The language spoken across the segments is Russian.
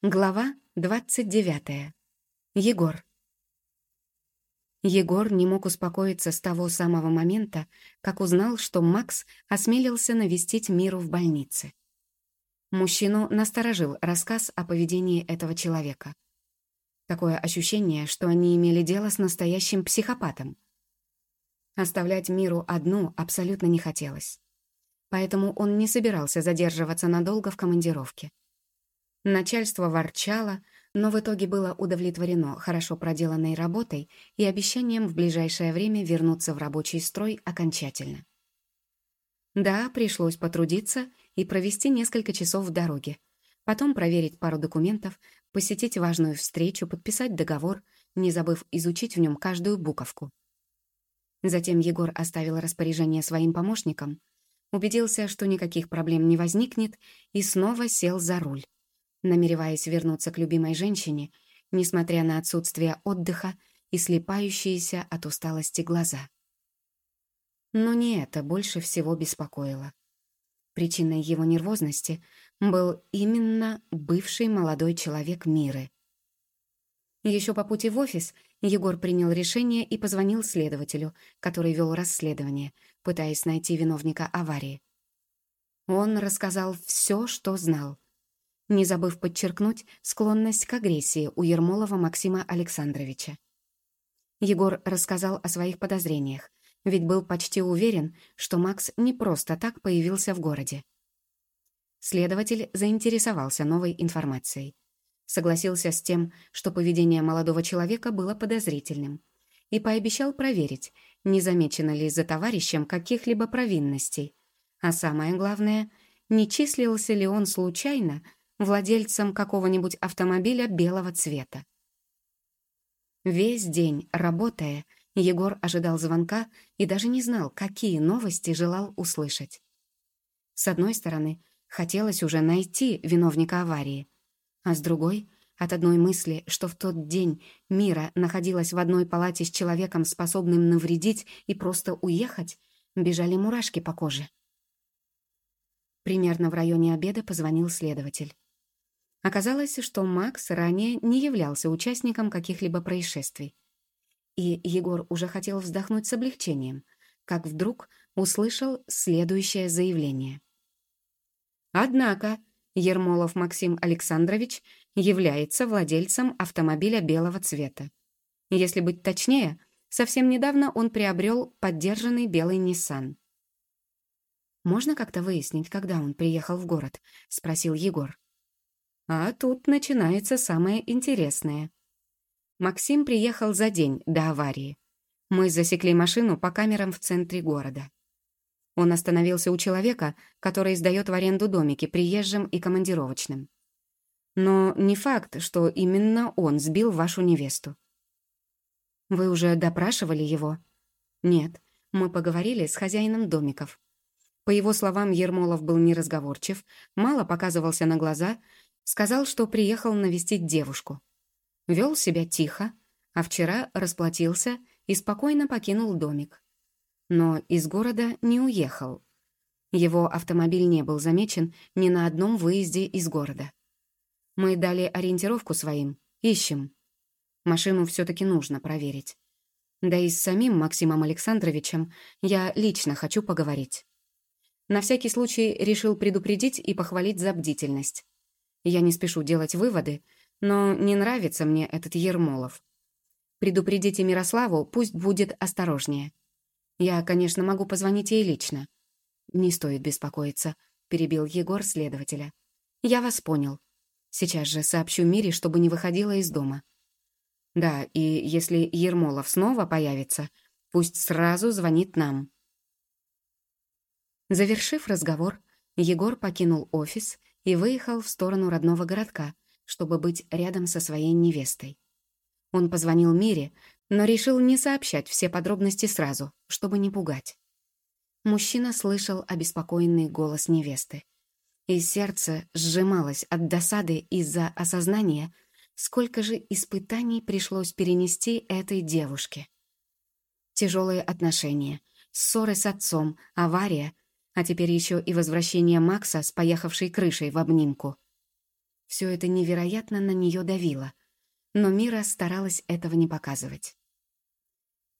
Глава 29. Егор. Егор не мог успокоиться с того самого момента, как узнал, что Макс осмелился навестить Миру в больнице. Мужчину насторожил рассказ о поведении этого человека. Такое ощущение, что они имели дело с настоящим психопатом. Оставлять Миру одну абсолютно не хотелось. Поэтому он не собирался задерживаться надолго в командировке. Начальство ворчало, но в итоге было удовлетворено хорошо проделанной работой и обещанием в ближайшее время вернуться в рабочий строй окончательно. Да, пришлось потрудиться и провести несколько часов в дороге, потом проверить пару документов, посетить важную встречу, подписать договор, не забыв изучить в нем каждую буковку. Затем Егор оставил распоряжение своим помощникам, убедился, что никаких проблем не возникнет, и снова сел за руль намереваясь вернуться к любимой женщине, несмотря на отсутствие отдыха и слепающиеся от усталости глаза. Но не это больше всего беспокоило. Причиной его нервозности был именно бывший молодой человек Миры. Еще по пути в офис Егор принял решение и позвонил следователю, который вел расследование, пытаясь найти виновника аварии. Он рассказал все, что знал — не забыв подчеркнуть склонность к агрессии у Ермолова Максима Александровича. Егор рассказал о своих подозрениях, ведь был почти уверен, что Макс не просто так появился в городе. Следователь заинтересовался новой информацией. Согласился с тем, что поведение молодого человека было подозрительным, и пообещал проверить, не замечено ли за товарищем каких-либо провинностей, а самое главное, не числился ли он случайно владельцем какого-нибудь автомобиля белого цвета. Весь день, работая, Егор ожидал звонка и даже не знал, какие новости желал услышать. С одной стороны, хотелось уже найти виновника аварии, а с другой — от одной мысли, что в тот день Мира находилась в одной палате с человеком, способным навредить и просто уехать, бежали мурашки по коже. Примерно в районе обеда позвонил следователь. Оказалось, что Макс ранее не являлся участником каких-либо происшествий. И Егор уже хотел вздохнуть с облегчением, как вдруг услышал следующее заявление. Однако Ермолов Максим Александрович является владельцем автомобиля белого цвета. Если быть точнее, совсем недавно он приобрел поддержанный белый Nissan. «Можно как-то выяснить, когда он приехал в город?» — спросил Егор. А тут начинается самое интересное. Максим приехал за день до аварии. Мы засекли машину по камерам в центре города. Он остановился у человека, который сдает в аренду домики приезжим и командировочным. Но не факт, что именно он сбил вашу невесту. Вы уже допрашивали его? Нет, мы поговорили с хозяином домиков. По его словам, Ермолов был неразговорчив, мало показывался на глаза Сказал, что приехал навестить девушку. Вел себя тихо, а вчера расплатился и спокойно покинул домик. Но из города не уехал. Его автомобиль не был замечен ни на одном выезде из города. Мы дали ориентировку своим, ищем. Машину все-таки нужно проверить. Да и с самим Максимом Александровичем я лично хочу поговорить. На всякий случай решил предупредить и похвалить за бдительность. Я не спешу делать выводы, но не нравится мне этот Ермолов. Предупредите Мирославу, пусть будет осторожнее. Я, конечно, могу позвонить ей лично. Не стоит беспокоиться, перебил Егор следователя. Я вас понял. Сейчас же сообщу Мире, чтобы не выходила из дома. Да, и если Ермолов снова появится, пусть сразу звонит нам. Завершив разговор, Егор покинул офис и выехал в сторону родного городка, чтобы быть рядом со своей невестой. Он позвонил Мире, но решил не сообщать все подробности сразу, чтобы не пугать. Мужчина слышал обеспокоенный голос невесты. И сердце сжималось от досады из-за осознания, сколько же испытаний пришлось перенести этой девушке. Тяжелые отношения, ссоры с отцом, авария — а теперь еще и возвращение Макса с поехавшей крышей в обнимку. Все это невероятно на нее давило, но Мира старалась этого не показывать.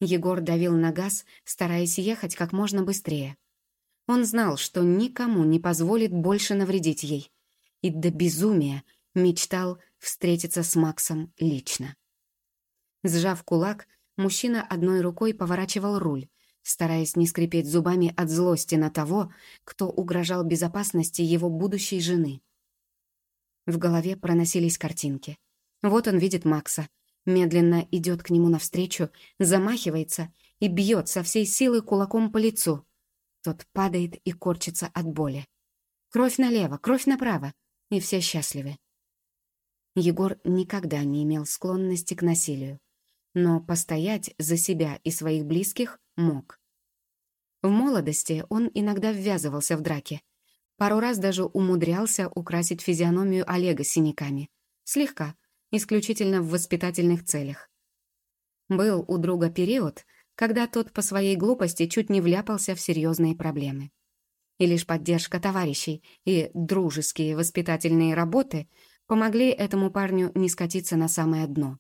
Егор давил на газ, стараясь ехать как можно быстрее. Он знал, что никому не позволит больше навредить ей, и до безумия мечтал встретиться с Максом лично. Сжав кулак, мужчина одной рукой поворачивал руль, стараясь не скрипеть зубами от злости на того, кто угрожал безопасности его будущей жены. В голове проносились картинки. Вот он видит Макса, медленно идет к нему навстречу, замахивается и бьет со всей силы кулаком по лицу. Тот падает и корчится от боли. Кровь налево, кровь направо, и все счастливы. Егор никогда не имел склонности к насилию, но постоять за себя и своих близких мог. В молодости он иногда ввязывался в драки. Пару раз даже умудрялся украсить физиономию Олега синяками. Слегка, исключительно в воспитательных целях. Был у друга период, когда тот по своей глупости чуть не вляпался в серьезные проблемы. И лишь поддержка товарищей и дружеские воспитательные работы помогли этому парню не скатиться на самое дно.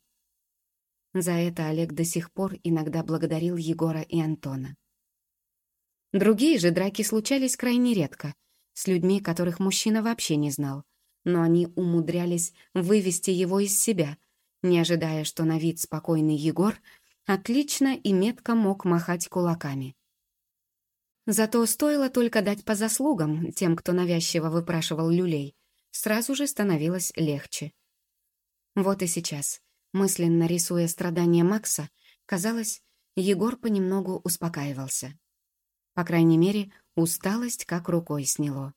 За это Олег до сих пор иногда благодарил Егора и Антона. Другие же драки случались крайне редко, с людьми, которых мужчина вообще не знал, но они умудрялись вывести его из себя, не ожидая, что на вид спокойный Егор отлично и метко мог махать кулаками. Зато стоило только дать по заслугам тем, кто навязчиво выпрашивал люлей, сразу же становилось легче. Вот и сейчас, мысленно рисуя страдания Макса, казалось, Егор понемногу успокаивался. По крайней мере, усталость как рукой сняло.